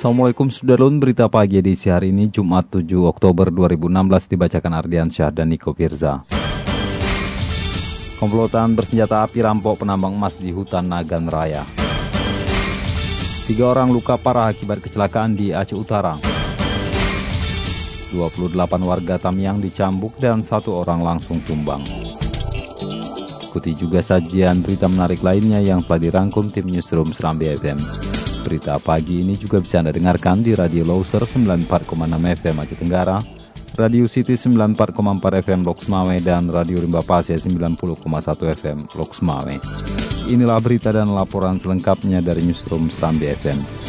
Assalamualaikum Sudarlun, berita pagi edisi hari ini Jumat 7 Oktober 2016 dibacakan Ardian Syah dan Niko Firza. Komplotan bersenjata api rampok penambang emas di hutan Nagan Raya. Tiga orang luka parah akibat kecelakaan di Aceh Utara. 28 warga Tamiang dicambuk dan satu orang langsung tumbang. Ikuti juga sajian berita menarik lainnya yang telah dirangkum tim Newsroom Serambi FM. Berita pagi ini juga bisa Anda dengarkan di Radio Loser 94,6 FM Aceh Tenggara, Radio City 94,4 FM Loks Mame, dan Radio Rimba Pasir 90,1 FM Loks Mame. Inilah berita dan laporan selengkapnya dari Newsroom Stambi FM.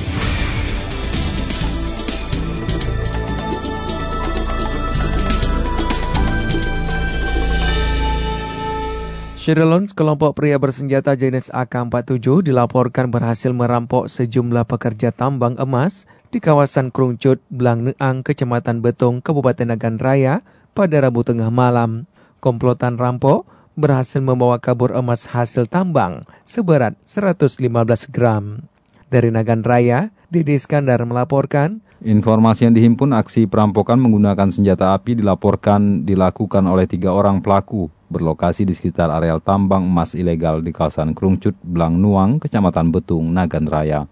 Sherlock, kelompok pria bersenjata jenis AK-47 dilaporkan berhasil merampok sejumlah pekerja tambang emas di kawasan Krungcut, Blang Neang, Kecamatan Betong, Kabupaten Nagan Raya pada Rabu tengah malam. Komplotan rampok berhasil membawa kabur emas hasil tambang seberat 115 gram. Dari Nagan Raya, Didi Iskandar melaporkan, Informasi yang dihimpun aksi perampokan menggunakan senjata api dilaporkan dilakukan oleh tiga orang pelaku berlokasi di sekitar areal tambang emas ilegal di kawasan Krungcut, Blang Nuang, Kecamatan Betung, Nagan Raya.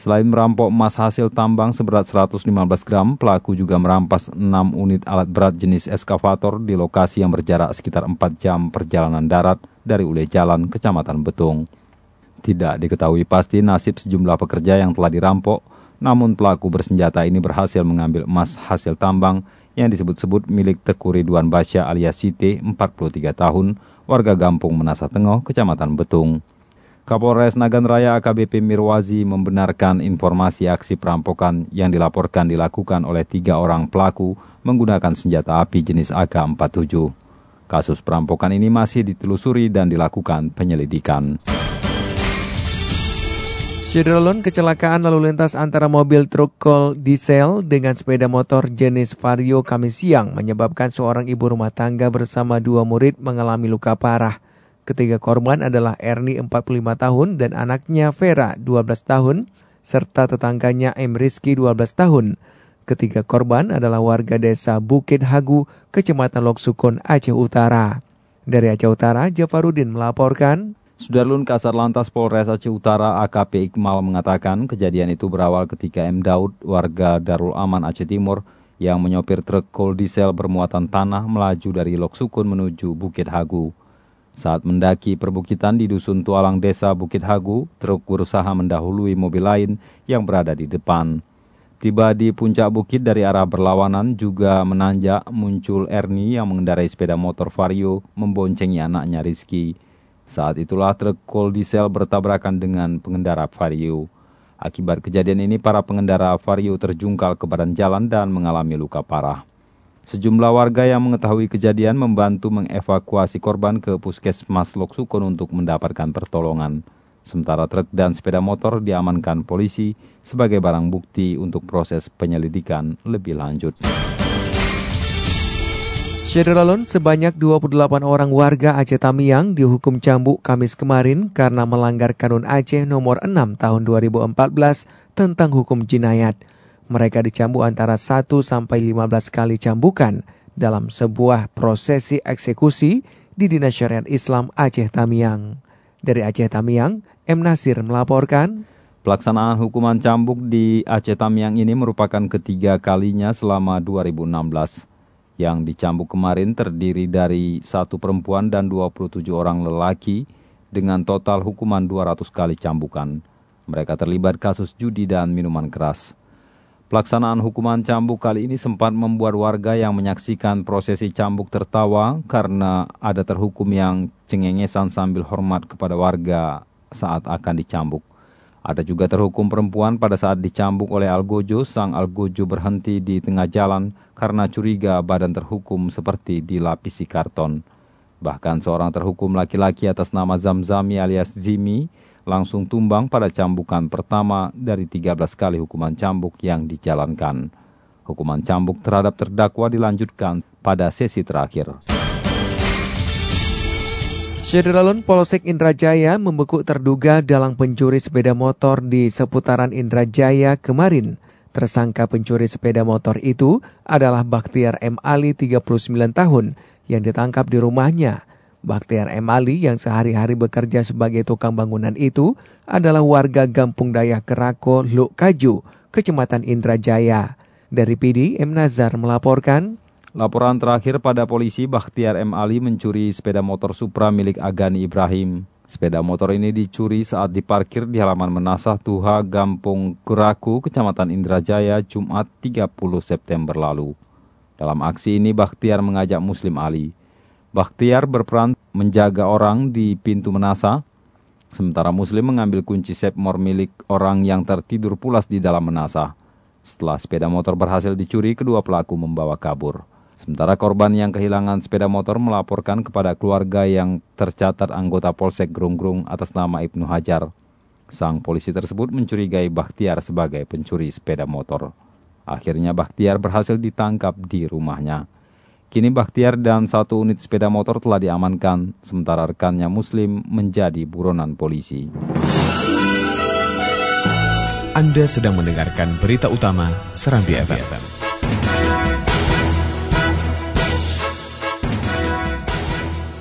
Selain merampok emas hasil tambang seberat 115 gram, pelaku juga merampas 6 unit alat berat jenis eskavator di lokasi yang berjarak sekitar 4 jam perjalanan darat dari Ule Jalan, Kecamatan Betung. Tidak diketahui pasti nasib sejumlah pekerja yang telah dirampok, namun pelaku bersenjata ini berhasil mengambil emas hasil tambang yang disebut-sebut milik Teku Ridwan Basya alias Siti, 43 tahun, warga Gampung Menasa Tengah, Kecamatan Betung. Kapolres Nagan Raya AKBP Mirwazi membenarkan informasi aksi perampokan yang dilaporkan dilakukan oleh tiga orang pelaku menggunakan senjata api jenis AK-47. Kasus perampokan ini masih ditelusuri dan dilakukan penyelidikan. Syedrolon kecelakaan lalu lintas antara mobil truk kol diesel dengan sepeda motor jenis Vario kami siang menyebabkan seorang ibu rumah tangga bersama dua murid mengalami luka parah. Ketiga korban adalah Erni 45 tahun dan anaknya Vera 12 tahun serta tetangganya M. Rizky 12 tahun. Ketiga korban adalah warga desa Bukit Hagu, Kecamatan Loksukun, Aceh Utara. Dari Aceh Utara, Jafarudin melaporkan, Sudarlun Kasar Lantas Polres Aceh Utara AKP Iqmal mengatakan kejadian itu berawal ketika M. Daud, warga Darul Aman Aceh Timur, yang menyopir truk kol diesel bermuatan tanah melaju dari Lok Sukun menuju Bukit Hagu. Saat mendaki perbukitan di Dusun Tualang Desa Bukit Hagu, truk berusaha mendahului mobil lain yang berada di depan. Tiba di puncak bukit dari arah berlawanan juga menanjak muncul Erni yang mengendarai sepeda motor Vario memboncengi anaknya Rizky. Saat itulah truk kol diesel bertabrakan dengan pengendara Vario. Akibat kejadian ini, para pengendara Vario terjungkal ke badan jalan dan mengalami luka parah. Sejumlah warga yang mengetahui kejadian membantu mengevakuasi korban ke puskesmas Loksukon untuk mendapatkan pertolongan. Sementara truk dan sepeda motor diamankan polisi sebagai barang bukti untuk proses penyelidikan lebih lanjut. Syederalun, sebanyak 28 orang warga Aceh Tamiang dihukum cambuk Kamis kemarin karena melanggar Kanun Aceh nomor 6 tahun 2014 tentang hukum jinayat. Mereka dicambuk antara 1 sampai 15 kali cambukan dalam sebuah prosesi eksekusi di Dinas Syariat Islam Aceh Tamiang. Dari Aceh Tamiang, M. Nasir melaporkan, Pelaksanaan hukuman cambuk di Aceh Tamiang ini merupakan ketiga kalinya selama 2016 yang dicambuk kemarin terdiri dari satu perempuan dan 27 orang lelaki dengan total hukuman 200 kali cambukan. Mereka terlibat kasus judi dan minuman keras. Pelaksanaan hukuman cambuk kali ini sempat membuat warga yang menyaksikan prosesi cambuk tertawa karena ada terhukum yang cengengesan sambil hormat kepada warga saat akan dicambuk. Ada juga terhukum perempuan pada saat dicambuk oleh Algojo, sang Algojo berhenti di tengah jalan karena curiga badan terhukum seperti dilapisi karton. Bahkan seorang terhukum laki-laki atas nama Zamzami alias Zimi langsung tumbang pada cambukan pertama dari 13 kali hukuman cambuk yang dijalankan. Hukuman cambuk terhadap terdakwa dilanjutkan pada sesi terakhir. Syederalun Polsek Indrajaya membekuk terduga dalang pencuri sepeda motor di seputaran Indrajaya kemarin. Tersangka pencuri sepeda motor itu adalah Baktiar M. Ali 39 tahun yang ditangkap di rumahnya. Baktiar M. Ali yang sehari-hari bekerja sebagai tukang bangunan itu adalah warga Gampung Daya Kerako, Luk Kaju, Kecamatan Indrajaya. Dari PD, M. Nazar melaporkan, Laporan terakhir pada polisi, Bakhtiar M. Ali mencuri sepeda motor Supra milik Agani Ibrahim. Sepeda motor ini dicuri saat diparkir di halaman Menasah Tuha, Gampung Kuraku, Kecamatan Indrajaya, Jumat 30 September lalu. Dalam aksi ini, Bakhtiar mengajak Muslim Ali. Bakhtiar berperan menjaga orang di pintu Menasah, sementara Muslim mengambil kunci sepmor milik orang yang tertidur pulas di dalam Menasah. Setelah sepeda motor berhasil dicuri, kedua pelaku membawa kabur. Sementara korban yang kehilangan sepeda motor melaporkan kepada keluarga yang tercatat anggota Polsek Grung-Grung atas nama Ibnu Hajar. Sang polisi tersebut mencurigai Bakhtiar sebagai pencuri sepeda motor. Akhirnya Bakhtiar berhasil ditangkap di rumahnya. Kini Bakhtiar dan satu unit sepeda motor telah diamankan, sementara rekannya Muslim menjadi buronan polisi. Anda sedang mendengarkan berita utama Serambi FM.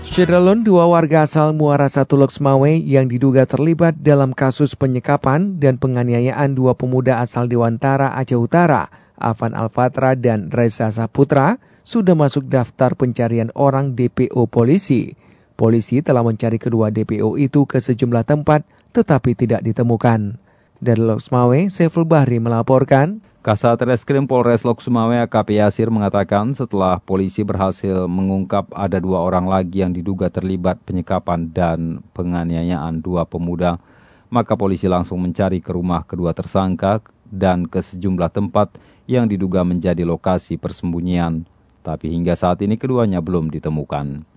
Cederalon, dua warga asal Muara Satu Loksmawe yang diduga terlibat dalam kasus penyekapan dan penganiayaan dua pemuda asal Dewantara Aceh Utara, Afan Alfatra dan Reza Saputra, sudah masuk daftar pencarian orang DPO polisi. Polisi telah mencari kedua DPO itu ke sejumlah tempat, tetapi tidak ditemukan. Dari Loksmawe, Seful Bahri melaporkan, Kasat Reskrim Polres Lok Sumawe AKP Yasir mengatakan setelah polisi berhasil mengungkap ada dua orang lagi yang diduga terlibat penyekapan dan penganiayaan dua pemuda, maka polisi langsung mencari ke rumah kedua tersangka dan ke sejumlah tempat yang diduga menjadi lokasi persembunyian. Tapi hingga saat ini keduanya belum ditemukan.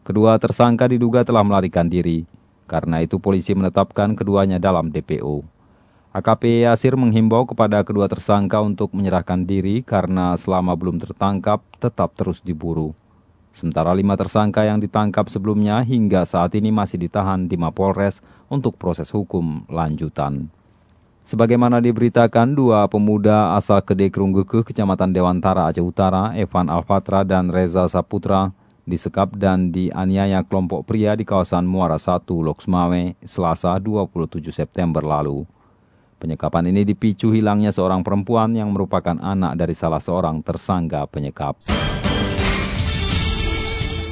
Kedua tersangka diduga telah melarikan diri. Karena itu polisi menetapkan keduanya dalam DPO. AKP Yasir menghimbau kepada kedua tersangka untuk menyerahkan diri karena selama belum tertangkap tetap terus diburu. Sementara lima tersangka yang ditangkap sebelumnya hingga saat ini masih ditahan di Mapolres untuk proses hukum lanjutan. Sebagaimana diberitakan, dua pemuda asal Kede Krunggeke, Kecamatan Dewantara, Aceh Utara, Evan Alfatra dan Reza Saputra, disekap dan dianiaya kelompok pria di kawasan Muara 1, Loksmawe, Selasa 27 September lalu. Penyekapan ini dipicu hilangnya seorang perempuan yang merupakan anak dari salah seorang tersangka penyekap.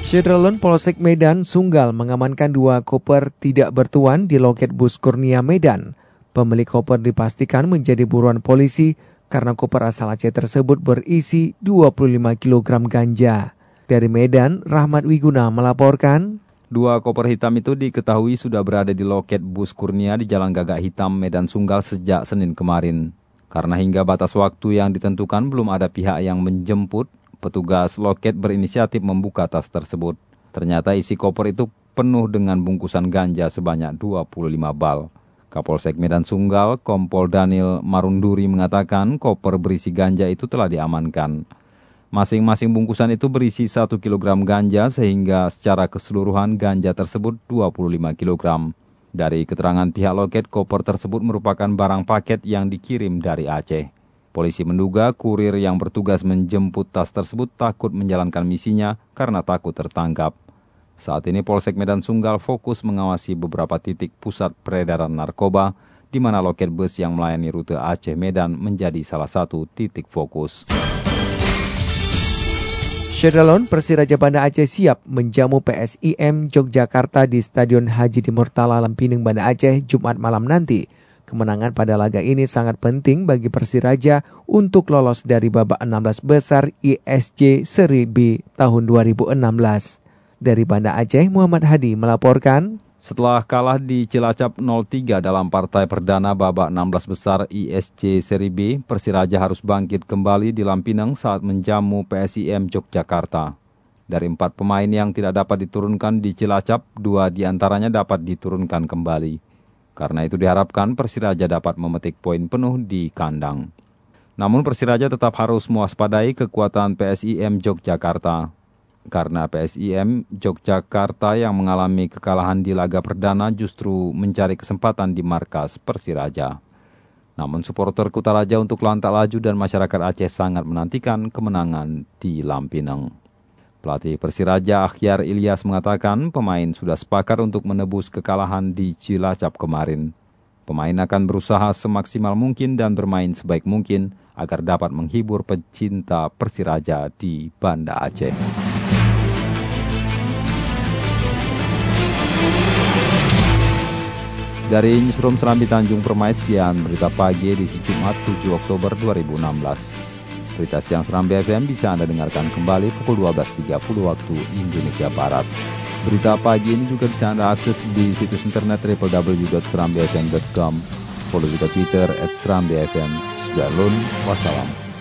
Syederalun Polsek Medan Sunggal mengamankan dua koper tidak bertuan di loket bus Kurnia Medan. Pemilik koper dipastikan menjadi buruan polisi karena koper asal Aceh tersebut berisi 25 kg ganja. Dari Medan, Rahmat Wiguna melaporkan. Dua koper hitam itu diketahui sudah berada di loket bus Kurnia di Jalan Gagak Hitam, Medan Sunggal sejak Senin kemarin. Karena hingga batas waktu yang ditentukan belum ada pihak yang menjemput, petugas loket berinisiatif membuka tas tersebut. Ternyata isi koper itu penuh dengan bungkusan ganja sebanyak 25 bal. Kapolsek Medan Sunggal, Kompol Daniel Marunduri mengatakan koper berisi ganja itu telah diamankan. Masing-masing bungkusan itu berisi 1 kg ganja sehingga secara keseluruhan ganja tersebut 25 kg. Dari keterangan pihak loket, koper tersebut merupakan barang paket yang dikirim dari Aceh. Polisi menduga kurir yang bertugas menjemput tas tersebut takut menjalankan misinya karena takut tertangkap. Saat ini Polsek Medan Sunggal fokus mengawasi beberapa titik pusat peredaran narkoba, di mana loket bus yang melayani rute Aceh Medan menjadi salah satu titik fokus. Syederalon Persiraja Banda Aceh siap menjamu PSIM Yogyakarta di Stadion Haji Dimurtala Lempining Banda Aceh Jumat malam nanti. Kemenangan pada laga ini sangat penting bagi Persiraja untuk lolos dari babak 16 besar ISC Seri B tahun 2016. Dari Banda Aceh, Muhammad Hadi melaporkan. Setelah kalah di Cilacap 0-3 dalam partai perdana babak 16 besar ISC Seri B, Persiraja harus bangkit kembali di Lampinang saat menjamu PSIM Yogyakarta. Dari empat pemain yang tidak dapat diturunkan di Cilacap, dua di antaranya dapat diturunkan kembali. Karena itu diharapkan Persiraja dapat memetik poin penuh di kandang. Namun Persiraja tetap harus mewaspadai kekuatan PSIM Yogyakarta karena PSIM Yogyakarta yang mengalami kekalahan di laga perdana justru mencari kesempatan di markas Persiraja. Namun supporter Kutaraja untuk lantak laju dan masyarakat Aceh sangat menantikan kemenangan di Lampinang. Pelatih Persiraja Akhyar Ilyas mengatakan pemain sudah sepakat untuk menebus kekalahan di Cilacap kemarin. Pemain akan berusaha semaksimal mungkin dan bermain sebaik mungkin agar dapat menghibur pecinta Persiraja di Banda Aceh. Dari Newsroom Serambi Tanjung Permai, sekian berita pagi di Jumat 7 Oktober 2016. Berita siang Serambi FM bisa Anda dengarkan kembali pukul 12.30 waktu Indonesia Barat. Berita pagi ini juga bisa Anda akses di situs internet www.serambifm.com. Follow juga Twitter at Serambi FM. Sudah wassalam.